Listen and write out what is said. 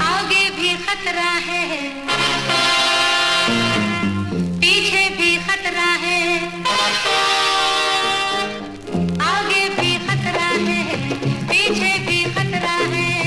आगे भी खतरा है।